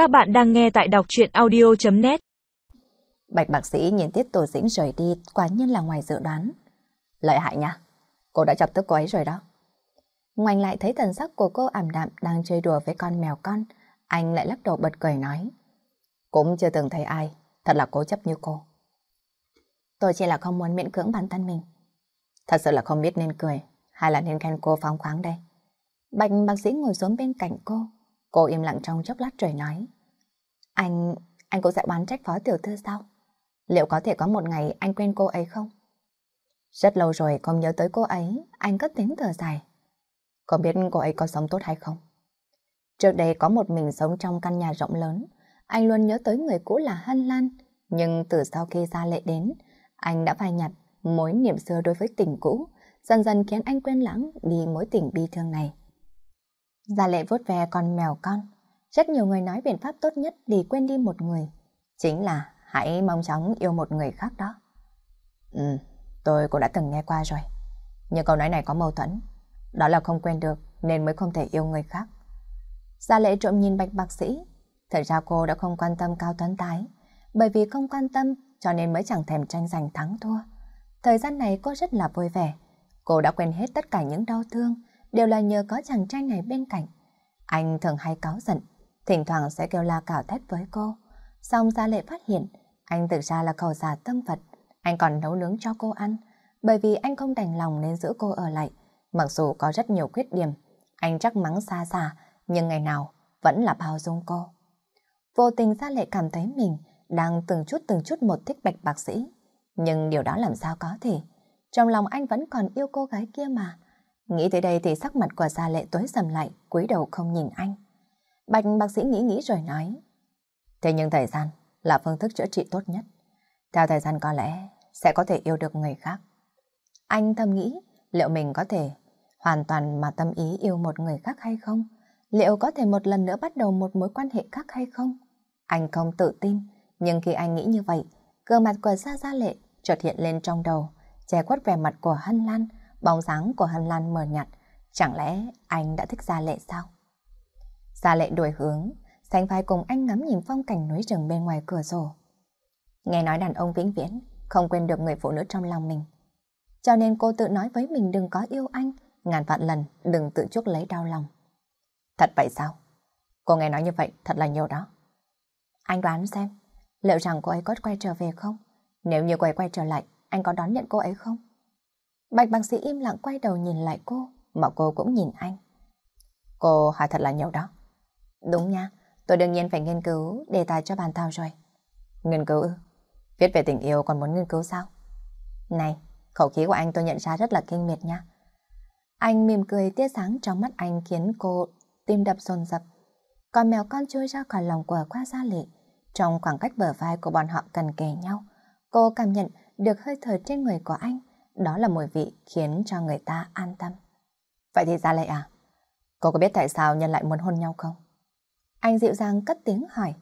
Các bạn đang nghe tại đọc chuyện audio.net Bạch bác sĩ nhìn Tiết Tổ Dĩnh rời đi quả nhiên là ngoài dự đoán. Lợi hại nha, cô đã chọc tức cô ấy rồi đó. Ngoảnh lại thấy thần sắc của cô ảm đạm đang chơi đùa với con mèo con, anh lại lắc đầu bật cười nói. Cũng chưa từng thấy ai, thật là cố chấp như cô. Tôi chỉ là không muốn miễn cưỡng bản thân mình. Thật sự là không biết nên cười, hay là nên khen cô phóng khoáng đây. Bạch bác sĩ ngồi xuống bên cạnh cô, cô im lặng trong chốc lát rồi nói. Anh, anh cũng sẽ bán trách phó tiểu thư sao? Liệu có thể có một ngày anh quên cô ấy không? Rất lâu rồi không nhớ tới cô ấy, anh cất tiếng thở dài. Có biết cô ấy có sống tốt hay không? Trước đây có một mình sống trong căn nhà rộng lớn, anh luôn nhớ tới người cũ là Hân Lan, nhưng từ sau khi ra lệ đến, anh đã phai nhặt mối niệm xưa đối với tình cũ, dần dần khiến anh quên lãng đi mối tình bi thương này. Gia lệ vuốt ve con mèo con. Rất nhiều người nói biện pháp tốt nhất để quên đi một người. Chính là hãy mong chóng yêu một người khác đó. Ừ, tôi cũng đã từng nghe qua rồi. Nhưng câu nói này có mâu thuẫn. Đó là không quên được nên mới không thể yêu người khác. Gia lệ trộm nhìn bạch bác sĩ. Thật ra cô đã không quan tâm Cao Tuấn Tái. Bởi vì không quan tâm cho nên mới chẳng thèm tranh giành thắng thua. Thời gian này cô rất là vui vẻ. Cô đã quên hết tất cả những đau thương, đều là nhờ có chàng trai này bên cạnh. Anh thường hay cáu giận, thỉnh thoảng sẽ kêu la cào thét với cô. Xong Gia Lệ phát hiện, anh thực ra là cầu giả tâm phật, Anh còn nấu nướng cho cô ăn, bởi vì anh không đành lòng nên giữ cô ở lại. Mặc dù có rất nhiều khuyết điểm, anh chắc mắng xa xa, nhưng ngày nào vẫn là bao dung cô. Vô tình Gia Lệ cảm thấy mình đang từng chút từng chút một thích bạch bác sĩ. Nhưng điều đó làm sao có thể? Trong lòng anh vẫn còn yêu cô gái kia mà. Nghĩ tới đây thì sắc mặt của Gia Lệ tối sầm lại, cúi đầu không nhìn anh. Bạch bác sĩ nghĩ nghĩ rồi nói. Thế nhưng thời gian là phương thức chữa trị tốt nhất. Theo thời gian có lẽ sẽ có thể yêu được người khác. Anh thầm nghĩ liệu mình có thể hoàn toàn mà tâm ý yêu một người khác hay không? Liệu có thể một lần nữa bắt đầu một mối quan hệ khác hay không? Anh không tự tin, nhưng khi anh nghĩ như vậy, cơ mặt của Gia Gia Lệ chợt hiện lên trong đầu, che khuất vẻ mặt của Hân Lan, bóng dáng của Hân Lan mờ nhạt. Chẳng lẽ anh đã thích Gia Lệ sao? Gia Lệ đổi hướng, sánh vai cùng anh ngắm nhìn phong cảnh núi rừng bên ngoài cửa sổ. Nghe nói đàn ông vĩnh viễn, không quên được người phụ nữ trong lòng mình. Cho nên cô tự nói với mình đừng có yêu anh, ngàn vạn lần đừng tự chuốc lấy đau lòng. Thật vậy sao? Cô nghe nói như vậy thật là nhiều đó. Anh đoán xem, liệu rằng cô ấy có quay trở về không? Nếu như cô ấy quay trở lại, anh có đón nhận cô ấy không? Bạch bác sĩ im lặng quay đầu nhìn lại cô, mà cô cũng nhìn anh. Cô hỏi thật là nhiều đó. Đúng nha, tôi đương nhiên phải nghiên cứu đề tài cho bàn thảo rồi. Nghiên cứu ư? Viết về tình yêu còn muốn nghiên cứu sao? Này, khẩu khí của anh tôi nhận ra rất là kinh miệt nha. Anh mỉm cười tia sáng trong mắt anh khiến cô tim đập dồn dập. Con mèo con trôi ra khỏi lòng của qua gia lệ. Trong khoảng cách bờ vai của bọn họ cần kề nhau, cô cảm nhận được hơi thở trên người của anh. Đó là mùi vị khiến cho người ta an tâm. Vậy thì Gia Lệ à? Cô có biết tại sao nhân lại muốn hôn nhau không? Anh dịu dàng cất tiếng hỏi.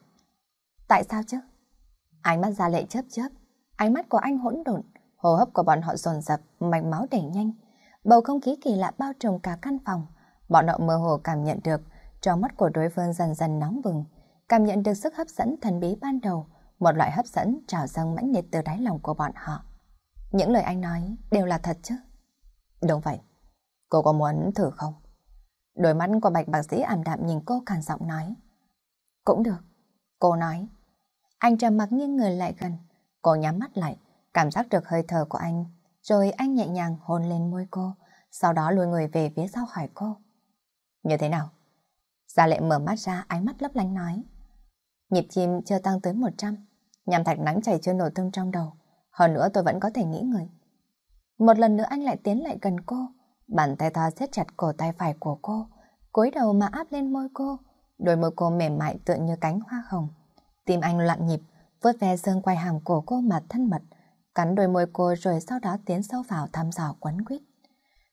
Tại sao chứ? Ánh mắt Gia Lệ chớp chớp. Ánh mắt của anh hỗn độn, hô hấp của bọn họ dồn dập, mạch máu đẩy nhanh. Bầu không khí kỳ lạ bao trùm cả căn phòng. Bọn họ mơ hồ cảm nhận được trong mắt của đối phương dần dần nóng bừng, cảm nhận được sức hấp dẫn thần bí ban đầu, một loại hấp dẫn trào dâng mãnh liệt từ đáy lòng của bọn họ. Những lời anh nói đều là thật chứ? Đúng vậy. Cô có muốn thử không? Đôi mắt của bạch bác sĩ ảm đạm nhìn cô càn giọng nói. Cũng được. Cô nói. Anh trầm mặc nghiêng người lại gần. Cô nhắm mắt lại, cảm giác được hơi thở của anh. Rồi anh nhẹ nhàng hôn lên môi cô, sau đó lùi người về phía sau hỏi cô. Như thế nào? Gia lệ mở mắt ra, ánh mắt lấp lánh nói. Nhịp chim chưa tăng tới 100, nhằm thạch nắng chảy chưa nổ tung trong đầu. Hơn nữa tôi vẫn có thể nghĩ người. Một lần nữa anh lại tiến lại gần cô, bàn tay to siết chặt cổ tay phải của cô, cúi đầu mà áp lên môi cô, đôi môi cô mềm mại tựa như cánh hoa hồng. Tim anh loạn nhịp, vớt ve xương quay hàm cổ cô mà thân mật, cắn đôi môi cô rồi sau đó tiến sâu vào thăm dò quấn quýt.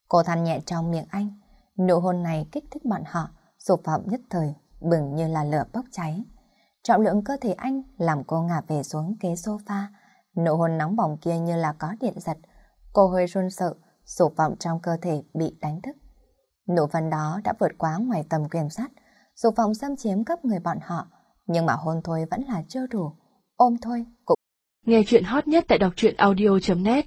Cô than nhẹ trong miệng anh, nụ hôn này kích thích bọn họ, dục vọng nhất thời, bừng như là lửa bốc cháy. Trọng lượng cơ thể anh làm cô ngả về xuống ghế sofa, nụ hôn nóng bỏng kia như là có điện giật. Cô hơi run sợ, sụp vọng trong cơ thể bị đánh thức. Nụ phân đó đã vượt quá ngoài tầm kiểm soát, dục vọng xâm chiếm cấp người bọn họ, Nhưng mà hôn thôi vẫn là chưa đủ, ôm thôi cũng. Nghe chuyện hot nhất tại đọc truyện audio.net